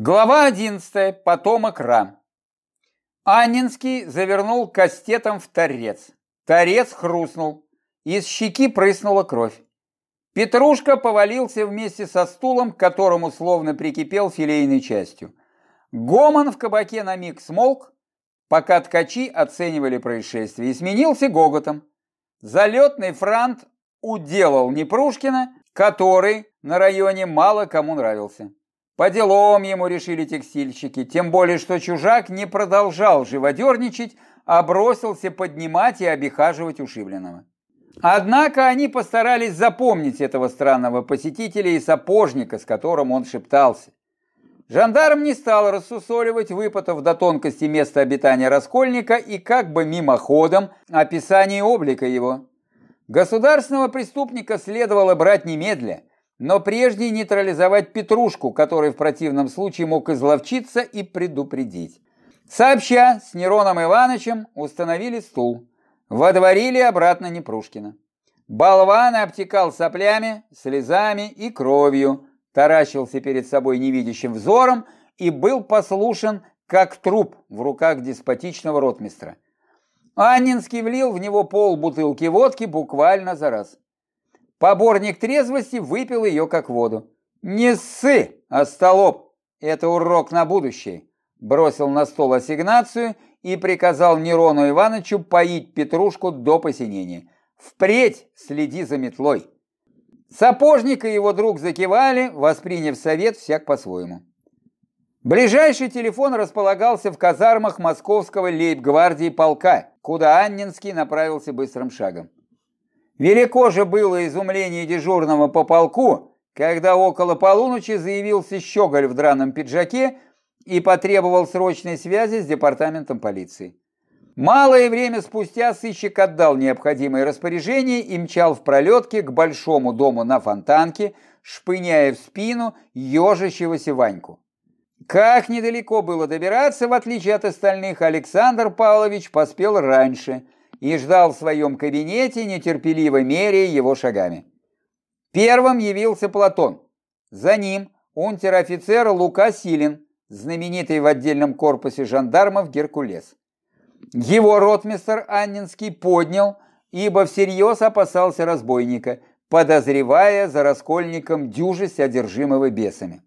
Глава 11. Потомок Ра. Аннинский завернул кастетом в торец. Торец хрустнул. Из щеки прыснула кровь. Петрушка повалился вместе со стулом, к которому словно прикипел филейной частью. Гомон в кабаке на миг смолк, пока ткачи оценивали происшествие, и сменился гоготом. Залетный франт уделал Непрушкина, который на районе мало кому нравился. По делам ему решили текстильщики, тем более, что чужак не продолжал живодерничать, а бросился поднимать и обихаживать ушибленного. Однако они постарались запомнить этого странного посетителя и сапожника, с которым он шептался. Жандарм не стал рассусоливать, выпотов до тонкости места обитания Раскольника и как бы мимоходом описание облика его. Государственного преступника следовало брать немедля, но прежде нейтрализовать Петрушку, который в противном случае мог изловчиться и предупредить. Сообща с Нероном Ивановичем установили стул, водворили обратно Непрушкина. Болван обтекал соплями, слезами и кровью, таращился перед собой невидящим взором и был послушен, как труп в руках деспотичного ротмистра. Аннинский влил в него пол бутылки водки буквально за раз. Поборник трезвости выпил ее как воду. «Не ссы, остолоп! Это урок на будущее!» Бросил на стол ассигнацию и приказал Нерону Ивановичу поить Петрушку до посинения. «Впредь следи за метлой!» Сапожник и его друг закивали, восприняв совет всяк по-своему. Ближайший телефон располагался в казармах московского лейб-гвардии полка, куда Аннинский направился быстрым шагом. Велико же было изумление дежурного по полку, когда около полуночи заявился щеголь в драном пиджаке и потребовал срочной связи с департаментом полиции. Малое время спустя сыщик отдал необходимые распоряжения и мчал в пролетке к большому дому на Фонтанке, шпыняя в спину ежащегося Ваньку. Как недалеко было добираться, в отличие от остальных, Александр Павлович поспел раньше – и ждал в своем кабинете, нетерпеливо меряя его шагами. Первым явился Платон. За ним унтер-офицер Лука Силин, знаменитый в отдельном корпусе жандармов Геркулес. Его ротмистер Аннинский поднял, ибо всерьез опасался разбойника, подозревая за раскольником дюжесть одержимого бесами.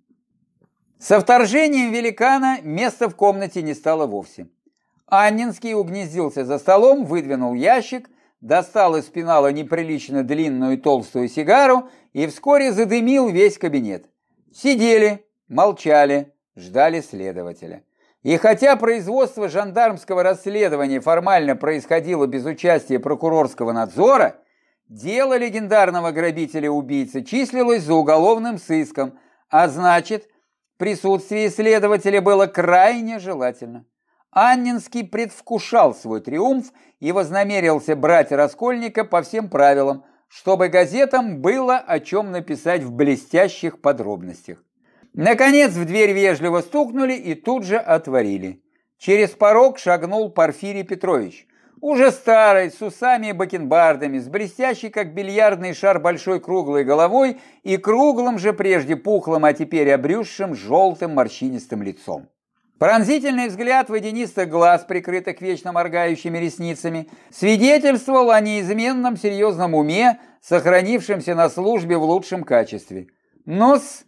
Со вторжением великана места в комнате не стало вовсе. Аннинский угнездился за столом, выдвинул ящик, достал из пенала неприлично длинную толстую сигару и вскоре задымил весь кабинет. Сидели, молчали, ждали следователя. И хотя производство жандармского расследования формально происходило без участия прокурорского надзора, дело легендарного грабителя-убийцы числилось за уголовным сыском, а значит, присутствие следователя было крайне желательно. Аннинский предвкушал свой триумф и вознамерился брать Раскольника по всем правилам, чтобы газетам было о чем написать в блестящих подробностях. Наконец в дверь вежливо стукнули и тут же отворили. Через порог шагнул Порфирий Петрович, уже старый, с усами и бакенбардами, с блестящей, как бильярдный шар, большой круглой головой и круглым же прежде пухлым, а теперь обрюзшим желтым морщинистым лицом. Пронзительный взгляд водянистых глаз, прикрытых вечно моргающими ресницами, свидетельствовал о неизменном серьезном уме, сохранившемся на службе в лучшем качестве. «Ну-с,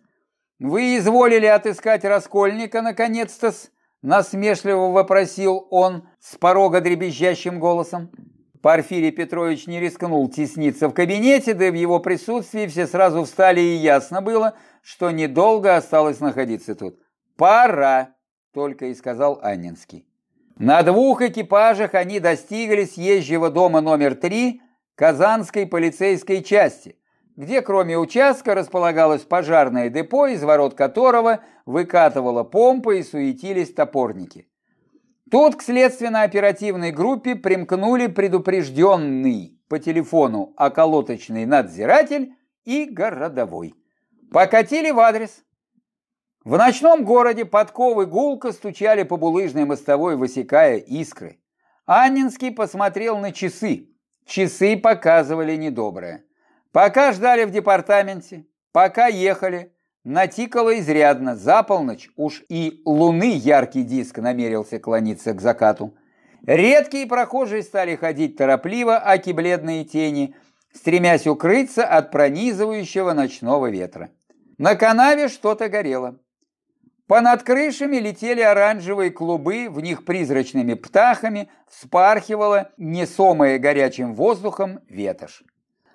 вы изволили отыскать Раскольника, наконец-то-с?» насмешливо вопросил он с порога дребезжащим голосом. Порфирий Петрович не рискнул тесниться в кабинете, да и в его присутствии все сразу встали, и ясно было, что недолго осталось находиться тут. «Пора!» Только и сказал Аннинский. На двух экипажах они достигли съезжего дома номер три Казанской полицейской части, где кроме участка располагалось пожарное депо, из ворот которого выкатывала помпа и суетились топорники. Тут к следственно-оперативной группе примкнули предупрежденный по телефону околоточный надзиратель и городовой. Покатили в адрес. В ночном городе подковы гулко стучали по булыжной мостовой, высекая искры. Аннинский посмотрел на часы. Часы показывали недоброе. Пока ждали в департаменте, пока ехали, натикало изрядно, за полночь уж и луны яркий диск намерился клониться к закату. Редкие прохожие стали ходить торопливо, аки бледные тени, стремясь укрыться от пронизывающего ночного ветра. На канаве что-то горело. Понад крышами летели оранжевые клубы, в них призрачными птахами вспархивала, несомая горячим воздухом, ветошь.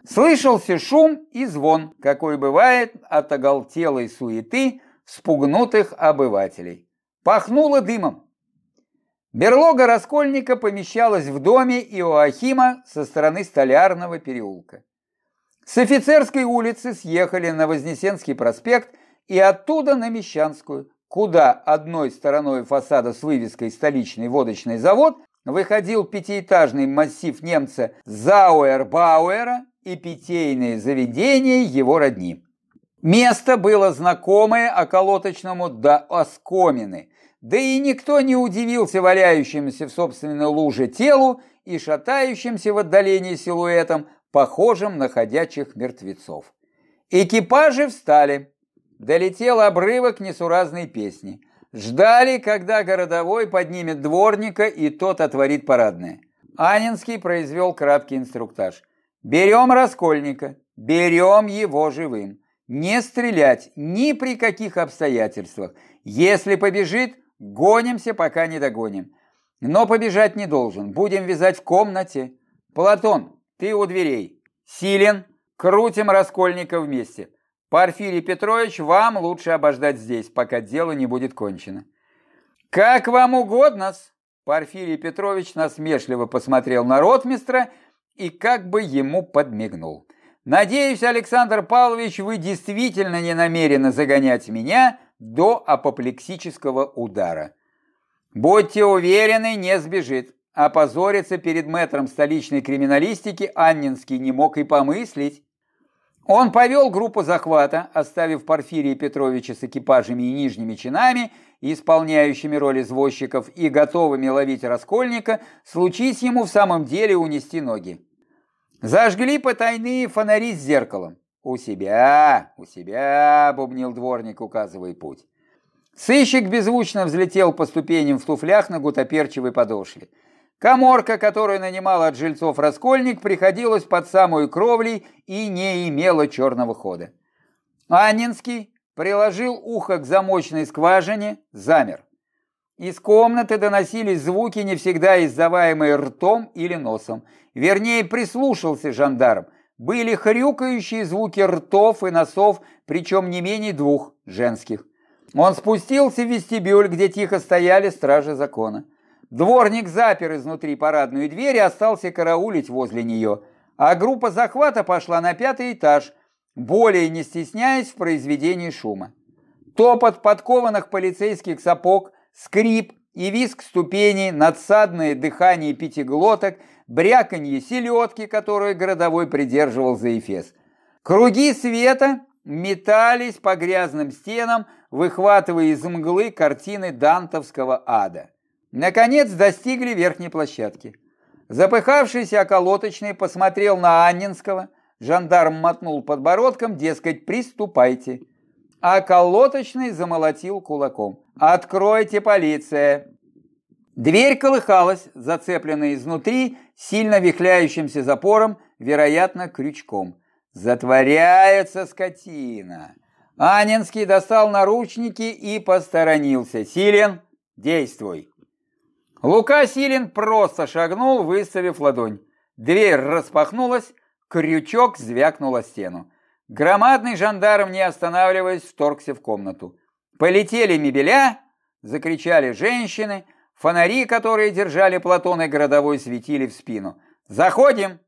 Слышался шум и звон, какой бывает от оголтелой суеты спугнутых обывателей. Пахнуло дымом. Берлога Раскольника помещалась в доме Иоахима со стороны Столярного переулка. С офицерской улицы съехали на Вознесенский проспект и оттуда на Мещанскую, куда одной стороной фасада с вывеской «Столичный водочный завод» выходил пятиэтажный массив немца Зауэр-Бауэра и питейные заведения его родни. Место было знакомое околоточному до оскомины, да и никто не удивился валяющемуся в собственной луже телу и шатающимся в отдалении силуэтом, похожим на ходячих мертвецов. Экипажи встали. Долетел обрывок несуразной песни. Ждали, когда городовой поднимет дворника, и тот отворит парадное. Анинский произвел краткий инструктаж. «Берем Раскольника, берем его живым. Не стрелять ни при каких обстоятельствах. Если побежит, гонимся, пока не догоним. Но побежать не должен, будем вязать в комнате. Платон, ты у дверей. Силен, крутим Раскольника вместе. Порфирий Петрович, вам лучше обождать здесь, пока дело не будет кончено. Как вам угодно -с. Порфирий Петрович насмешливо посмотрел на ротмистра и как бы ему подмигнул. Надеюсь, Александр Павлович, вы действительно не намерены загонять меня до апоплексического удара. Будьте уверены, не сбежит. Опозориться перед мэтром столичной криминалистики Аннинский не мог и помыслить. Он повел группу захвата, оставив Порфирия Петровича с экипажами и нижними чинами, исполняющими роль извозчиков и готовыми ловить раскольника, случись ему в самом деле унести ноги. Зажгли потайные фонари с зеркалом. «У себя, у себя», — бубнил дворник, указывая путь. Сыщик беззвучно взлетел по ступеням в туфлях на гутоперчивой подошве. Коморка, которую нанимал от жильцов Раскольник, приходилась под самую кровлей и не имела черного хода. Аннинский приложил ухо к замочной скважине, замер. Из комнаты доносились звуки, не всегда издаваемые ртом или носом. Вернее, прислушался жандарм. Были хрюкающие звуки ртов и носов, причем не менее двух женских. Он спустился в вестибюль, где тихо стояли стражи закона. Дворник запер изнутри парадную дверь и остался караулить возле нее, а группа захвата пошла на пятый этаж, более не стесняясь в произведении шума. Топот подкованных полицейских сапог, скрип и визг ступеней, надсадное дыхание пятиглоток, бряканье селедки, которую городовой придерживал за эфес. Круги света метались по грязным стенам, выхватывая из мглы картины дантовского ада. Наконец достигли верхней площадки. Запыхавшийся околоточный посмотрел на Аннинского, жандарм мотнул подбородком, дескать, приступайте. А колоточный замолотил кулаком. «Откройте, полиция!» Дверь колыхалась, зацепленная изнутри, сильно вихляющимся запором, вероятно, крючком. «Затворяется скотина!» Анинский достал наручники и посторонился. «Силен, действуй!» Лука Силин просто шагнул, выставив ладонь. Дверь распахнулась, крючок звякнул о стену. Громадный жандарм, не останавливаясь, вторгся в комнату. Полетели мебеля, закричали женщины, фонари, которые держали Платон и городовой, светили в спину. «Заходим!»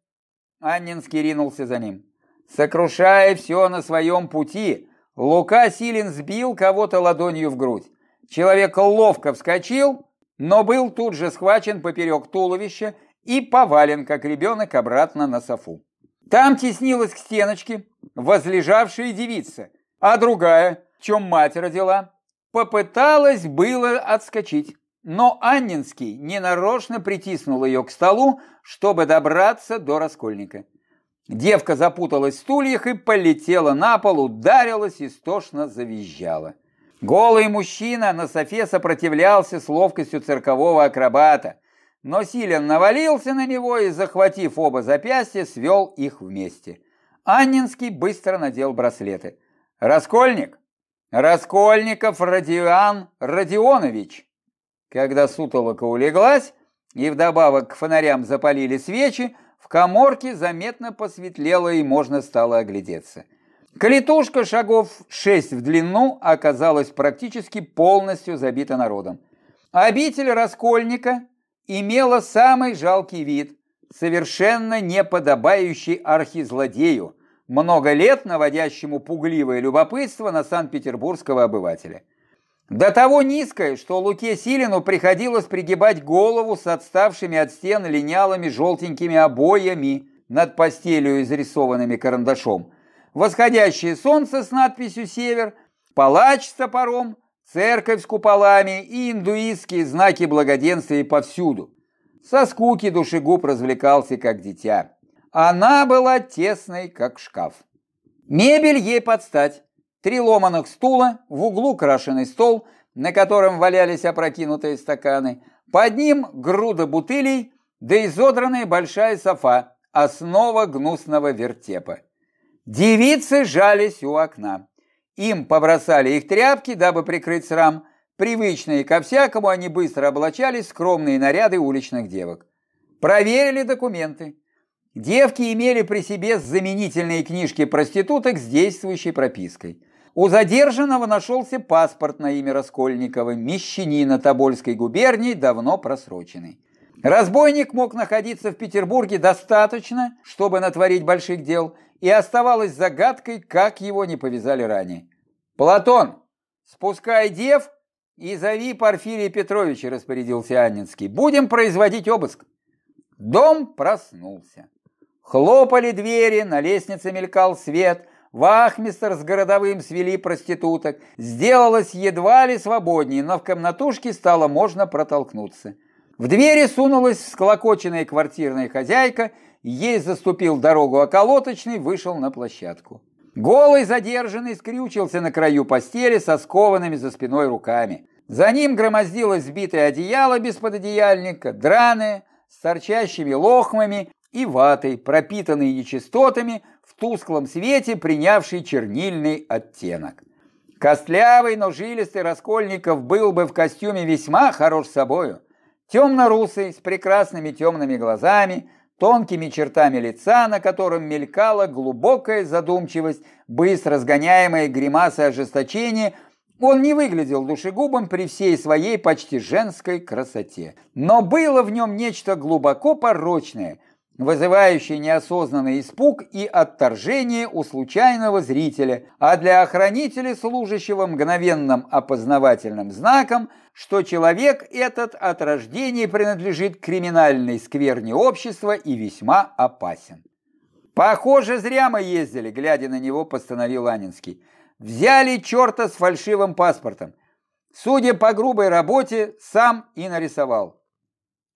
Аннинский ринулся за ним. Сокрушая все на своем пути, Лука Силин сбил кого-то ладонью в грудь. Человек ловко вскочил, но был тут же схвачен поперек туловища и повален, как ребенок, обратно на софу. Там теснилась к стеночке возлежавшая девица, а другая, в чем мать родила, попыталась было отскочить. Но Аннинский ненарочно притиснул ее к столу, чтобы добраться до раскольника. Девка запуталась в стульях и полетела на пол, ударилась, истошно завизжала. Голый мужчина на софе сопротивлялся с ловкостью циркового акробата, но Силен навалился на него и, захватив оба запястья, свел их вместе. Аннинский быстро надел браслеты. «Раскольник? Раскольников Родиан Родионович!» Когда сутолока улеглась, и вдобавок к фонарям запалили свечи, в коморке заметно посветлело и можно стало оглядеться. Калитушка шагов шесть в длину оказалась практически полностью забита народом. Обитель Раскольника имела самый жалкий вид, совершенно не подобающий архизлодею, много лет наводящему пугливое любопытство на санкт-петербургского обывателя. До того низкое, что Луке Силину приходилось пригибать голову с отставшими от стен линялыми желтенькими обоями над постелью, изрисованными карандашом. Восходящее солнце с надписью «Север», палач с топором, церковь с куполами и индуистские знаки благоденствия повсюду. Со скуки душегуб развлекался, как дитя. Она была тесной, как шкаф. Мебель ей подстать. Три ломаных стула, в углу крашеный стол, на котором валялись опрокинутые стаканы, под ним груда бутылей, да изодранная большая софа, основа гнусного вертепа. Девицы жались у окна. Им побросали их тряпки, дабы прикрыть срам. Привычные ко всякому, они быстро облачались скромные наряды уличных девок. Проверили документы. Девки имели при себе заменительные книжки проституток с действующей пропиской. У задержанного нашелся паспорт на имя Раскольникова, мещанина Тобольской губернии, давно просроченный. Разбойник мог находиться в Петербурге достаточно, чтобы натворить больших дел, и оставалось загадкой, как его не повязали ранее. «Платон, спускай дев и зови Порфирия Петровича», распорядился Аннинский. «Будем производить обыск». Дом проснулся. Хлопали двери, на лестнице мелькал свет, Вахмистер с городовым свели проституток. Сделалось едва ли свободнее, но в комнатушке стало можно протолкнуться. В двери сунулась всклокоченная квартирная хозяйка, ей заступил дорогу околоточный, вышел на площадку. Голый задержанный скрючился на краю постели со скованными за спиной руками. За ним громоздилось сбитое одеяло без пододеяльника, драное, с торчащими лохмами и ватой, пропитанной нечистотами, тусклом свете принявший чернильный оттенок. Костлявый, но жилистый Раскольников был бы в костюме весьма хорош собою. Темно-русый, с прекрасными темными глазами, тонкими чертами лица, на котором мелькала глубокая задумчивость, быстро сгоняемая гримасой ожесточения, он не выглядел душегубом при всей своей почти женской красоте. Но было в нем нечто глубоко порочное – вызывающий неосознанный испуг и отторжение у случайного зрителя, а для охранителя, служащего мгновенным опознавательным знаком, что человек этот от рождения принадлежит криминальной скверне общества и весьма опасен. «Похоже, зря мы ездили», — глядя на него, постановил Анинский. «Взяли черта с фальшивым паспортом. Судя по грубой работе, сам и нарисовал».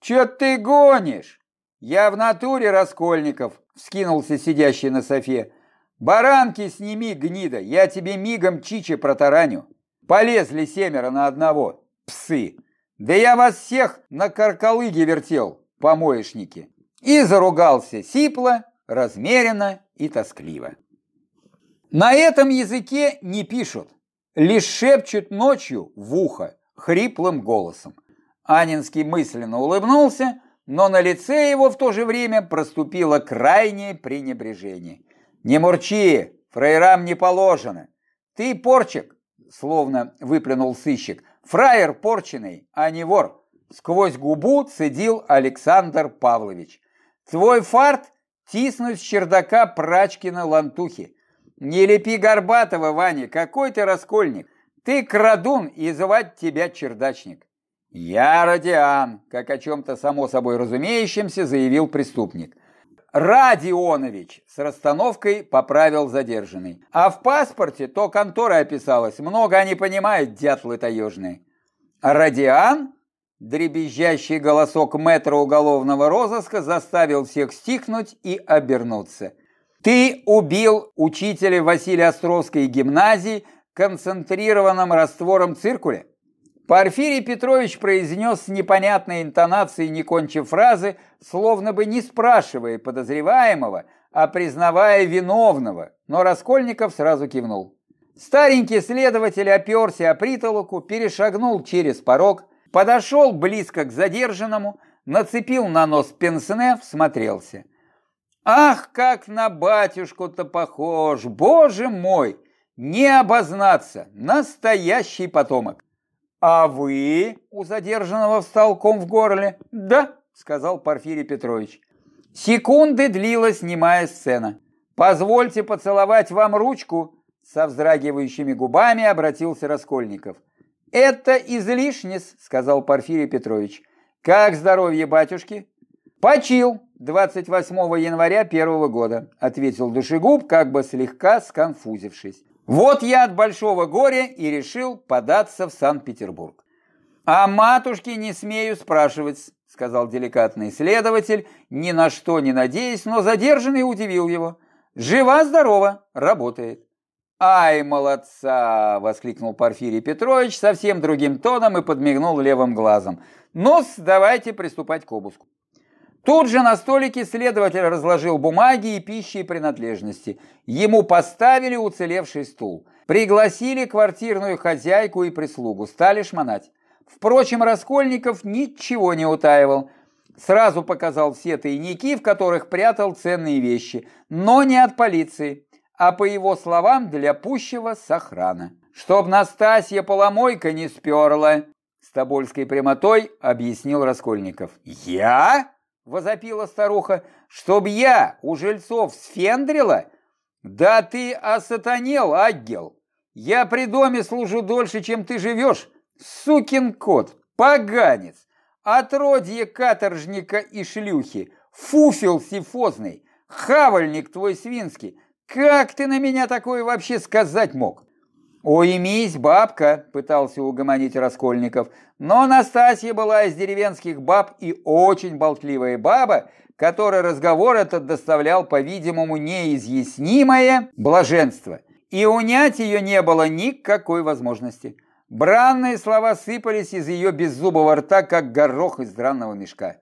«Че ты гонишь?» «Я в натуре, Раскольников!» — вскинулся сидящий на софе. «Баранки сними, гнида, я тебе мигом чичи протараню. Полезли семеро на одного, псы. Да я вас всех на каркалыге вертел, помоечники!» И заругался сипло, размеренно и тоскливо. На этом языке не пишут, лишь шепчут ночью в ухо хриплым голосом. Анинский мысленно улыбнулся, но на лице его в то же время проступило крайнее пренебрежение. «Не мурчи, фраерам не положено. Ты порчик», словно выплюнул сыщик, «фраер порченый, а не вор». Сквозь губу цедил Александр Павлович. «Твой фарт тиснуть с чердака Прачкина лантухи. Не лепи Горбатова, Ваня, какой ты раскольник. Ты крадун, и звать тебя чердачник». «Я Родиан», как о чем-то само собой разумеющемся заявил преступник. «Радионович» с расстановкой поправил задержанный. А в паспорте то контора описалась, много они понимают, дятлы таежные. «Радиан?» Дребезжащий голосок мэтра уголовного розыска заставил всех стихнуть и обернуться. Ты убил учителя Василия Островской гимназии концентрированным раствором циркуля? Порфирий Петрович произнес с непонятной интонацией, не кончив фразы, словно бы не спрашивая подозреваемого, а признавая виновного, но Раскольников сразу кивнул. Старенький следователь оперся о притолоку, перешагнул через порог, подошел близко к задержанному, нацепил на нос пенсне, всмотрелся. «Ах, как на батюшку-то похож! Боже мой! Не обознаться! Настоящий потомок!» «А вы?» — у задержанного встал ком в горле. «Да», — сказал Порфирий Петрович. Секунды длилась немая сцена. «Позвольте поцеловать вам ручку», — со вздрагивающими губами обратился Раскольников. «Это излишнес», — сказал Порфирий Петрович. «Как здоровье батюшки?» «Почил 28 января первого года», — ответил душегуб, как бы слегка сконфузившись. Вот я от большого горя и решил податься в Санкт-Петербург. А матушки не смею спрашивать, сказал деликатный следователь, ни на что не надеясь, но задержанный удивил его. Жива-здорова, работает. «Ай, молодца!» — воскликнул Порфирий Петрович совсем другим тоном и подмигнул левым глазом. ну давайте приступать к обыску». Тут же на столике следователь разложил бумаги и пищи и принадлежности. Ему поставили уцелевший стул. Пригласили квартирную хозяйку и прислугу, стали шмонать. Впрочем, Раскольников ничего не утаивал. Сразу показал все тайники, в которых прятал ценные вещи, но не от полиции, а по его словам для пущего сохрана. Чтоб Настасья поломойка не сперла, с тобольской прямотой объяснил Раскольников. «Я?» — возопила старуха, — «чтоб я у жильцов сфендрила? Да ты осатанел, агел! Я при доме служу дольше, чем ты живешь, сукин кот, поганец, отродье каторжника и шлюхи, фуфел сифозный, хавальник твой свинский, как ты на меня такое вообще сказать мог?» «Уймись, бабка!» – пытался угомонить Раскольников. Но Настасья была из деревенских баб и очень болтливая баба, которой разговор этот доставлял, по-видимому, неизъяснимое блаженство. И унять ее не было никакой возможности. Бранные слова сыпались из ее беззубого рта, как горох из дранного мешка.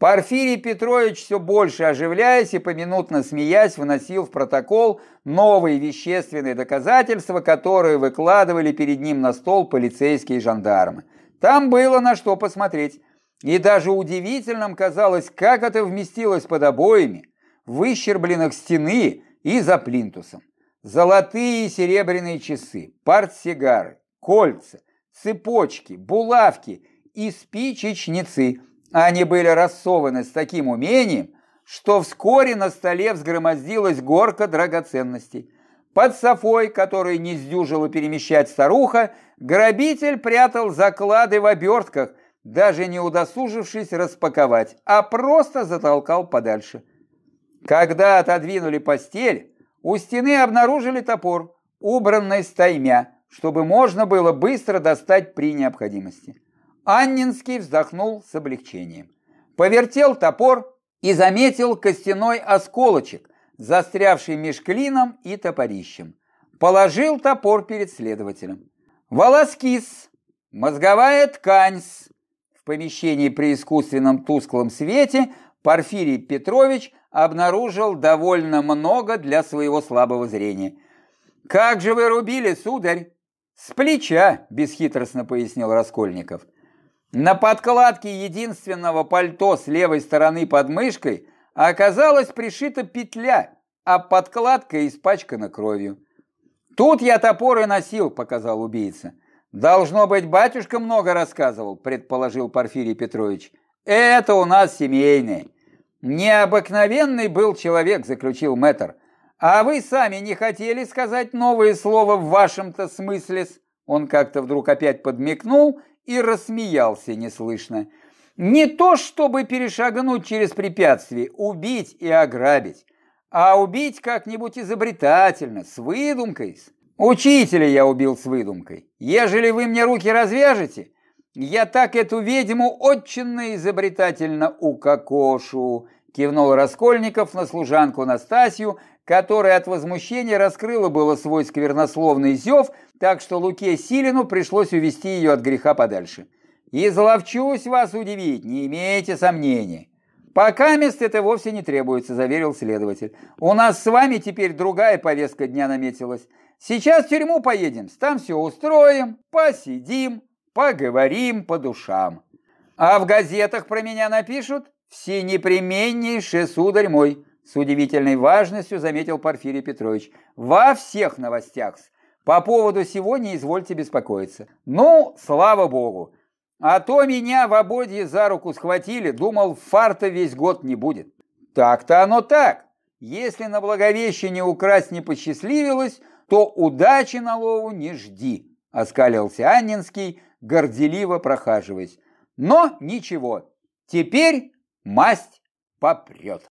Порфирий Петрович, все больше оживляясь и поминутно смеясь, вносил в протокол новые вещественные доказательства, которые выкладывали перед ним на стол полицейские жандармы. Там было на что посмотреть. И даже удивительным казалось, как это вместилось под обоями, выщербленных стены и за плинтусом. Золотые и серебряные часы, портсигары, кольца, цепочки, булавки и спичечницы – они были рассованы с таким умением, что вскоре на столе взгромоздилась горка драгоценностей. Под софой, которую не сдюжила перемещать старуха, грабитель прятал заклады в обертках, даже не удосужившись распаковать, а просто затолкал подальше. Когда отодвинули постель, у стены обнаружили топор, убранный стаймя, чтобы можно было быстро достать при необходимости. Аннинский вздохнул с облегчением. Повертел топор и заметил костяной осколочек, застрявший меж клином и топорищем. Положил топор перед следователем. Волоскис, мозговая ткань. В помещении при искусственном тусклом свете Порфирий Петрович обнаружил довольно много для своего слабого зрения. «Как же вы рубили, сударь?» «С плеча», – бесхитростно пояснил Раскольников. На подкладке единственного пальто с левой стороны под мышкой оказалась пришита петля, а подкладка испачкана кровью. «Тут я топор и носил», — показал убийца. «Должно быть, батюшка много рассказывал», — предположил Порфирий Петрович. «Это у нас семейное». «Необыкновенный был человек», — заключил мэтр. «А вы сами не хотели сказать новое слово в вашем-то смысле?» Он как-то вдруг опять подмигнул и рассмеялся неслышно. Не то, чтобы перешагнуть через препятствие, убить и ограбить, а убить как-нибудь изобретательно, с выдумкой. Учителя я убил с выдумкой. Ежели вы мне руки развяжете, я так эту ведьму очень изобретательно укокошу, кивнул Раскольников на служанку Настасью, которая от возмущения раскрыла было свой сквернословный зев, так что Луке Силину пришлось увести ее от греха подальше. «Изловчусь вас удивить, не имейте сомнений». «Пока мест это вовсе не требуется», – заверил следователь. «У нас с вами теперь другая повестка дня наметилась. Сейчас в тюрьму поедем, там все устроим, посидим, поговорим по душам. А в газетах про меня напишут «Все непременнейший сударь мой», с удивительной важностью заметил Порфирий Петрович. «Во всех новостях. По поводу сего не извольте беспокоиться. Ну, слава богу. А то меня в ободье за руку схватили, думал, фарта весь год не будет. Так-то оно так. Если на Благовещение украсть не посчастливилось, то удачи на лову не жди, оскалился Аннинский, горделиво прохаживаясь. Но ничего, теперь масть попрет.